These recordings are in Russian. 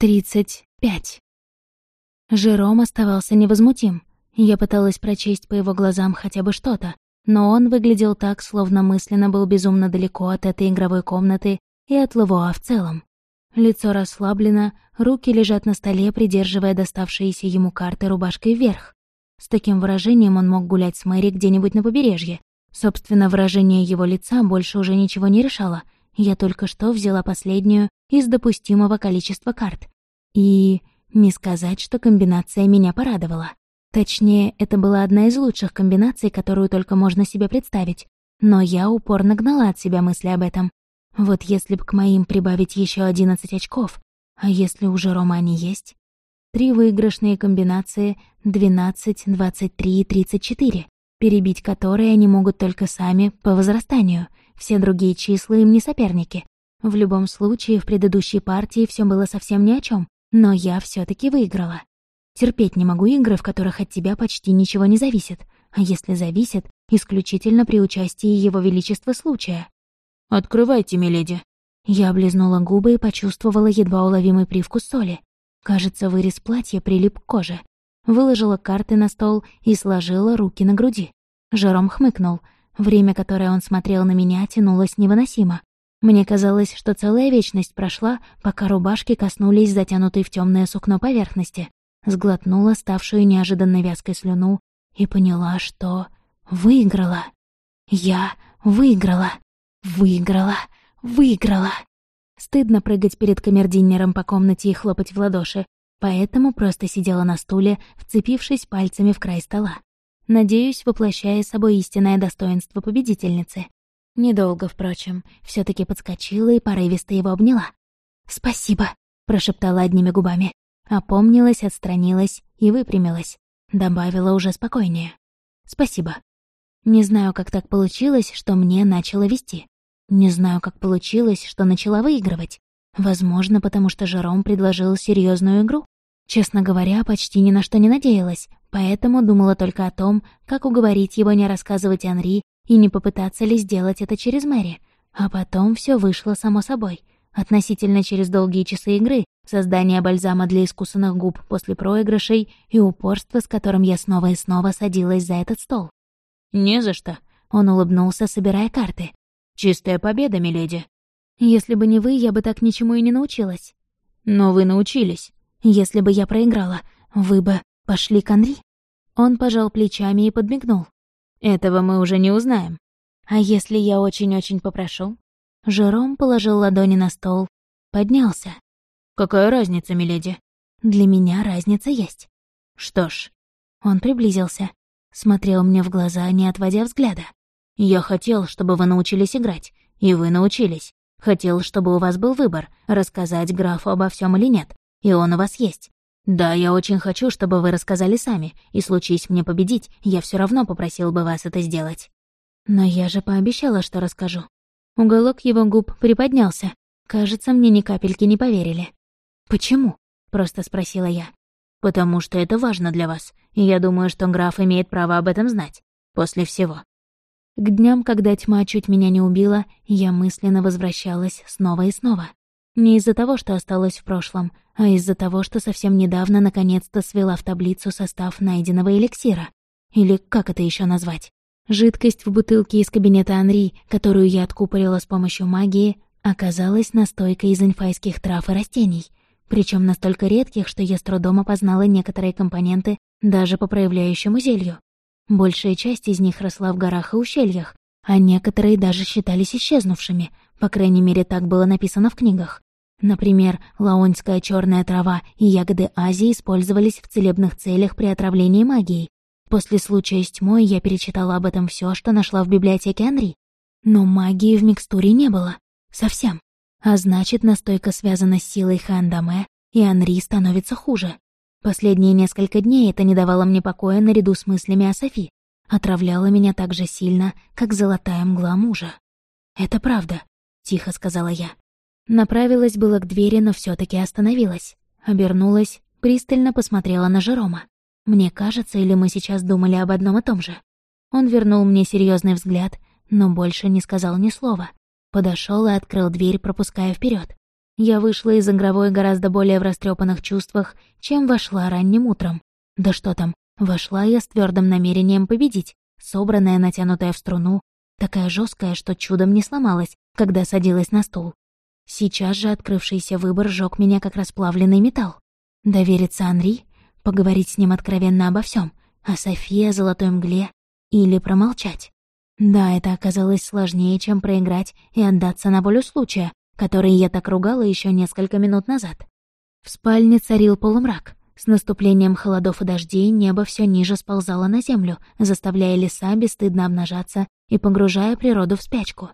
Тридцать пять. Жером оставался невозмутим. Я пыталась прочесть по его глазам хотя бы что-то, но он выглядел так, словно мысленно был безумно далеко от этой игровой комнаты и от Лавуа в целом. Лицо расслаблено, руки лежат на столе, придерживая доставшиеся ему карты рубашкой вверх. С таким выражением он мог гулять с Мэри где-нибудь на побережье. Собственно, выражение его лица больше уже ничего не решало. Я только что взяла последнюю из допустимого количества карт. И не сказать, что комбинация меня порадовала. Точнее, это была одна из лучших комбинаций, которую только можно себе представить. Но я упорно гнала от себя мысли об этом. Вот если б к моим прибавить еще 11 очков, а если уже Рома они есть? Три выигрышные комбинации 12, 23 и 34, перебить которые они могут только сами по возрастанию. Все другие числа им не соперники. В любом случае, в предыдущей партии все было совсем ни о чем, но я все таки выиграла. Терпеть не могу игры, в которых от тебя почти ничего не зависит, а если зависит, исключительно при участии Его Величества случая. «Открывайте, миледи». Я облизнула губы и почувствовала едва уловимый привкус соли. Кажется, вырез платья прилип к коже. Выложила карты на стол и сложила руки на груди. Жером хмыкнул. Время, которое он смотрел на меня, тянулось невыносимо. Мне казалось, что целая вечность прошла, пока рубашки коснулись затянутой в темное сукно поверхности. Сглотнула ставшую неожиданно вязкой слюну и поняла, что выиграла. Я выиграла. Выиграла! Выиграла! Стыдно прыгать перед камердинером по комнате и хлопать в ладоши, поэтому просто сидела на стуле, вцепившись пальцами в край стола. Надеюсь, воплощая собой истинное достоинство победительницы. Недолго, впрочем, все таки подскочила и порывисто его обняла. «Спасибо», — прошептала одними губами. Опомнилась, отстранилась и выпрямилась. Добавила уже спокойнее. «Спасибо». Не знаю, как так получилось, что мне начало вести. Не знаю, как получилось, что начала выигрывать. Возможно, потому что Жером предложил серьезную игру. Честно говоря, почти ни на что не надеялась, поэтому думала только о том, как уговорить его не рассказывать Анри и не попытаться ли сделать это через Мэри. А потом все вышло само собой. Относительно через долгие часы игры, создание бальзама для искусанных губ после проигрышей и упорство, с которым я снова и снова садилась за этот стол. «Не за что», — он улыбнулся, собирая карты. «Чистая победа, миледи». «Если бы не вы, я бы так ничему и не научилась». «Но вы научились». «Если бы я проиграла, вы бы пошли к Анри?» Он пожал плечами и подмигнул. «Этого мы уже не узнаем». «А если я очень-очень попрошу?» Жером положил ладони на стол, поднялся. «Какая разница, миледи?» «Для меня разница есть». «Что ж». Он приблизился. Смотрел мне в глаза, не отводя взгляда. «Я хотел, чтобы вы научились играть, и вы научились. Хотел, чтобы у вас был выбор, рассказать графу обо всем или нет, и он у вас есть. Да, я очень хочу, чтобы вы рассказали сами, и случись мне победить, я все равно попросил бы вас это сделать». Но я же пообещала, что расскажу. Уголок его губ приподнялся. Кажется, мне ни капельки не поверили. «Почему?» — просто спросила я. «Потому что это важно для вас, и я думаю, что граф имеет право об этом знать. После всего». К дням, когда тьма чуть меня не убила, я мысленно возвращалась снова и снова. Не из-за того, что осталось в прошлом, а из-за того, что совсем недавно наконец-то свела в таблицу состав найденного эликсира. Или как это еще назвать? Жидкость в бутылке из кабинета Анри, которую я откупорила с помощью магии, оказалась настойкой из инфайских трав и растений — причем настолько редких, что я с трудом опознала некоторые компоненты даже по проявляющему зелью. Большая часть из них росла в горах и ущельях, а некоторые даже считались исчезнувшими, по крайней мере, так было написано в книгах. Например, лаонская черная трава и ягоды Азии использовались в целебных целях при отравлении магией. После случая с тьмой я перечитала об этом все, что нашла в библиотеке Анри. Но магии в микстуре не было. Совсем. А значит, настойка связана с силой Хандаме, и Анри становится хуже. Последние несколько дней это не давало мне покоя наряду с мыслями о Софи. Отравляло меня так же сильно, как золотая мгла мужа. «Это правда», — тихо сказала я. Направилась было к двери, но все таки остановилась. Обернулась, пристально посмотрела на Жерома. Мне кажется, или мы сейчас думали об одном и том же. Он вернул мне серьезный взгляд, но больше не сказал ни слова. Подошел и открыл дверь, пропуская вперед. Я вышла из игровой гораздо более в растрепанных чувствах, чем вошла ранним утром. Да что там, вошла я с твердым намерением победить, собранная, натянутая в струну, такая жесткая, что чудом не сломалась, когда садилась на стул. Сейчас же открывшийся выбор жёг меня как расплавленный металл. Довериться Анри, поговорить с ним откровенно обо всем, о Софии, о золотой мгле, или промолчать. Да, это оказалось сложнее, чем проиграть и отдаться на волю случая, который я так ругала еще несколько минут назад. В спальне царил полумрак. С наступлением холодов и дождей небо все ниже сползало на землю, заставляя леса бесстыдно обнажаться и погружая природу в спячку.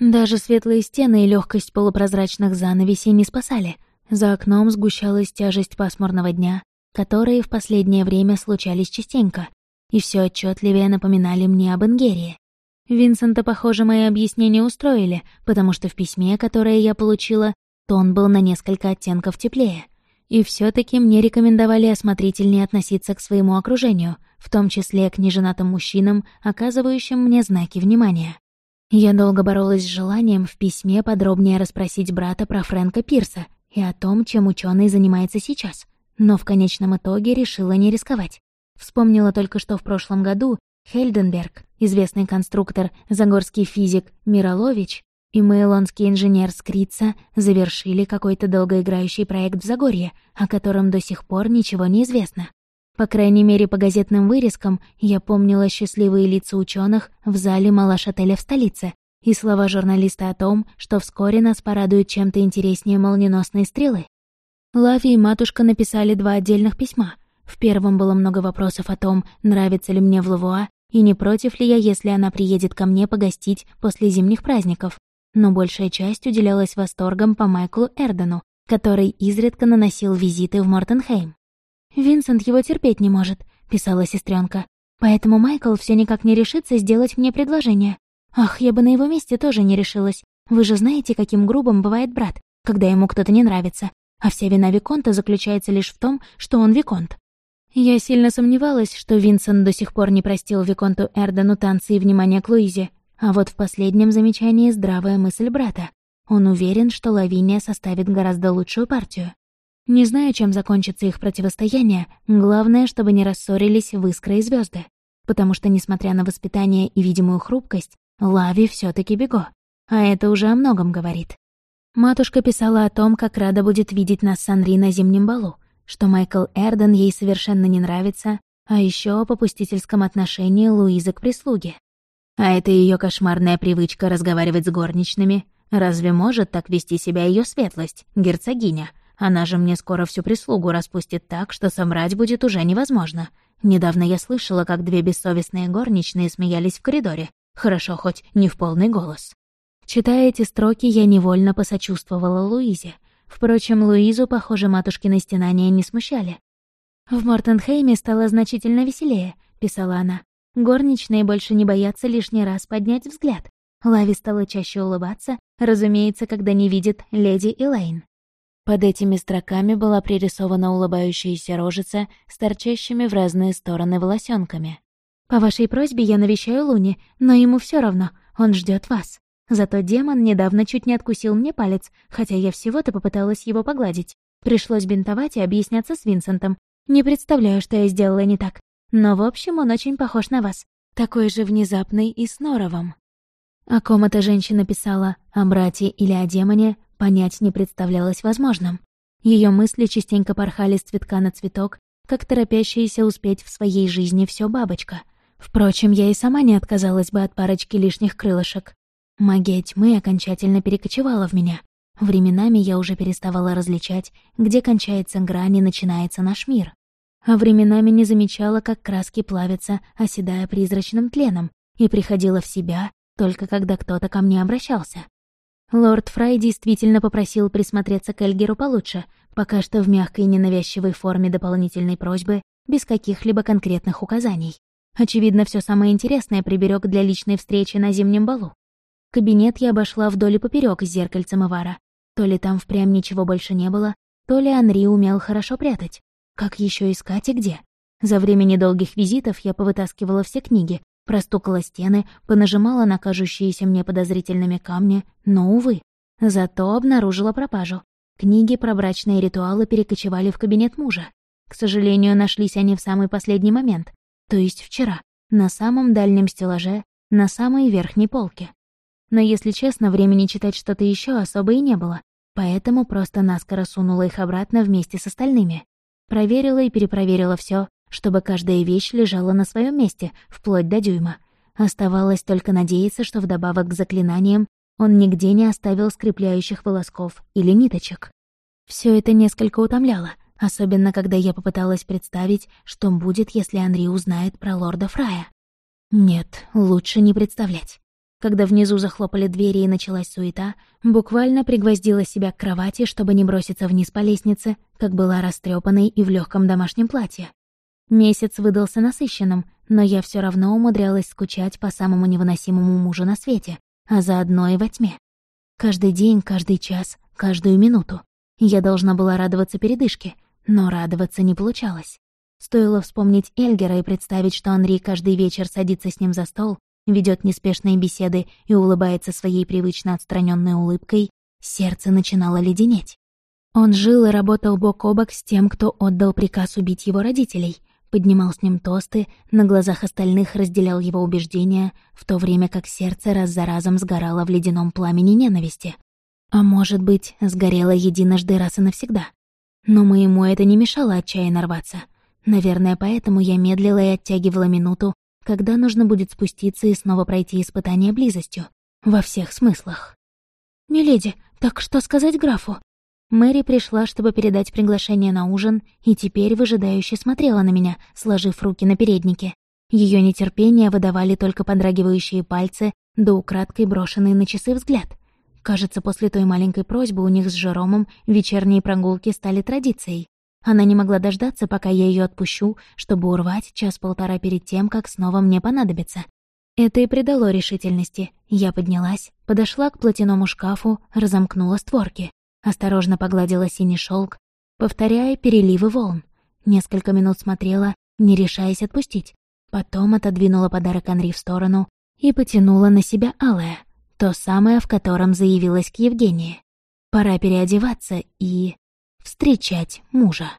Даже светлые стены и легкость полупрозрачных занавесей не спасали. За окном сгущалась тяжесть пасмурного дня, которые в последнее время случались частенько, и все отчетливее напоминали мне об Ингерии. Винсента, похоже, мои объяснения устроили, потому что в письме, которое я получила, тон был на несколько оттенков теплее. И все таки мне рекомендовали осмотрительнее относиться к своему окружению, в том числе к неженатым мужчинам, оказывающим мне знаки внимания. Я долго боролась с желанием в письме подробнее расспросить брата про Фрэнка Пирса и о том, чем ученый занимается сейчас, но в конечном итоге решила не рисковать. Вспомнила только, что в прошлом году Хельденберг, известный конструктор, загорский физик Миролович и мейлонский инженер Скрица завершили какой-то долгоиграющий проект в Загорье, о котором до сих пор ничего не известно. По крайней мере, по газетным вырезкам я помнила счастливые лица ученых в зале Малаш-отеля в столице и слова журналиста о том, что вскоре нас порадуют чем-то интереснее молниеносной стрелы. Лави и матушка написали два отдельных письма. В первом было много вопросов о том, нравится ли мне в Лавуа и не против ли я, если она приедет ко мне погостить после зимних праздников. Но большая часть уделялась восторгам по Майклу Эрдену, который изредка наносил визиты в Мортенхейм. «Винсент его терпеть не может», — писала сестренка. «Поэтому Майкл все никак не решится сделать мне предложение. Ах, я бы на его месте тоже не решилась. Вы же знаете, каким грубым бывает брат, когда ему кто-то не нравится. А вся вина Виконта заключается лишь в том, что он Виконт. Я сильно сомневалась, что Винсент до сих пор не простил Виконту Эрдену танцы и внимание к Луизе, а вот в последнем замечании здравая мысль брата. Он уверен, что Лавиния составит гораздо лучшую партию. Не знаю, чем закончится их противостояние, главное, чтобы не рассорились в искры и звезды, Потому что, несмотря на воспитание и видимую хрупкость, Лави все таки бего. А это уже о многом говорит. Матушка писала о том, как рада будет видеть нас с Анри на зимнем балу, что Майкл Эрден ей совершенно не нравится, а еще о попустительском отношении Луизы к прислуге. А это ее кошмарная привычка разговаривать с горничными. Разве может так вести себя ее светлость, герцогиня? Она же мне скоро всю прислугу распустит так, что собрать будет уже невозможно. Недавно я слышала, как две бессовестные горничные смеялись в коридоре. Хорошо, хоть не в полный голос. Читая эти строки, я невольно посочувствовала Луизе. Впрочем, Луизу, похоже, матушкины стенания не смущали. «В Мортенхейме стало значительно веселее», — писала она. «Горничные больше не боятся лишний раз поднять взгляд. Лави стала чаще улыбаться, разумеется, когда не видит леди Элейн. Под этими строками была пририсована улыбающаяся рожица с торчащими в разные стороны волосенками. «По вашей просьбе я навещаю Луни, но ему все равно, он ждет вас. Зато демон недавно чуть не откусил мне палец, хотя я всего-то попыталась его погладить. Пришлось бинтовать и объясняться с Винсентом. Не представляю, что я сделала не так. Но, в общем, он очень похож на вас. Такой же внезапный и с норовом». О ком эта женщина писала, о брате или о демоне, понять не представлялось возможным. Ее мысли частенько порхали с цветка на цветок, как торопящаяся успеть в своей жизни все бабочка. Впрочем, я и сама не отказалась бы от парочки лишних крылышек. Магия тьмы окончательно перекочевала в меня. Временами я уже переставала различать, где кончается грань и начинается наш мир. А временами не замечала, как краски плавятся, оседая призрачным тленом, и приходила в себя, только когда кто-то ко мне обращался. Лорд Фрай действительно попросил присмотреться к Эльгеру получше, пока что в мягкой ненавязчивой форме дополнительной просьбы, без каких-либо конкретных указаний. Очевидно, все самое интересное приберег для личной встречи на зимнем балу. Кабинет я обошла вдоль и поперек с зеркальцем Ивара. То ли там впрямь ничего больше не было, то ли Анри умел хорошо прятать. Как еще искать и где? За время недолгих визитов я повытаскивала все книги, Простукала стены, понажимала на кажущиеся мне подозрительными камни, но, увы. Зато обнаружила пропажу. Книги про брачные ритуалы перекочевали в кабинет мужа. К сожалению, нашлись они в самый последний момент, то есть вчера, на самом дальнем стеллаже, на самой верхней полке. Но, если честно, времени читать что-то еще особо и не было, поэтому просто наскоро сунула их обратно вместе с остальными. Проверила и перепроверила все, чтобы каждая вещь лежала на своем месте, вплоть до дюйма. Оставалось только надеяться, что вдобавок к заклинаниям он нигде не оставил скрепляющих волосков или ниточек. Все это несколько утомляло, особенно когда я попыталась представить, что будет, если Анри узнает про лорда Фрая. Нет, лучше не представлять. Когда внизу захлопали двери и началась суета, буквально пригвоздила себя к кровати, чтобы не броситься вниз по лестнице, как была растрепанной и в легком домашнем платье. Месяц выдался насыщенным, но я все равно умудрялась скучать по самому невыносимому мужу на свете, а заодно и во тьме. Каждый день, каждый час, каждую минуту. Я должна была радоваться передышке, но радоваться не получалось. Стоило вспомнить Эльгера и представить, что Анри каждый вечер садится с ним за стол, ведет неспешные беседы и улыбается своей привычно отстраненной улыбкой, сердце начинало леденеть. Он жил и работал бок о бок с тем, кто отдал приказ убить его родителей, поднимал с ним тосты, на глазах остальных разделял его убеждения, в то время как сердце раз за разом сгорало в ледяном пламени ненависти. А может быть, сгорело единожды раз и навсегда. Но моему это не мешало отчаянно рваться. Наверное, поэтому я медлила и оттягивала минуту, когда нужно будет спуститься и снова пройти испытание близостью. Во всех смыслах. «Миледи, так что сказать графу?» Мэри пришла, чтобы передать приглашение на ужин, и теперь выжидающе смотрела на меня, сложив руки на переднике. Ее нетерпение выдавали только подрагивающие пальцы да украдкой брошенный на часы взгляд. Кажется, после той маленькой просьбы у них с Жеромом вечерние прогулки стали традицией. Она не могла дождаться, пока я ее отпущу, чтобы урвать час-полтора перед тем, как снова мне понадобится. Это и придало решительности. Я поднялась, подошла к платяному шкафу, разомкнула створки. Осторожно погладила синий шелк, повторяя переливы волн. Несколько минут смотрела, не решаясь отпустить. Потом отодвинула подарок Анри в сторону и потянула на себя алое, то самое, в котором заявилась к Евгении. Пора переодеваться и... встречать мужа.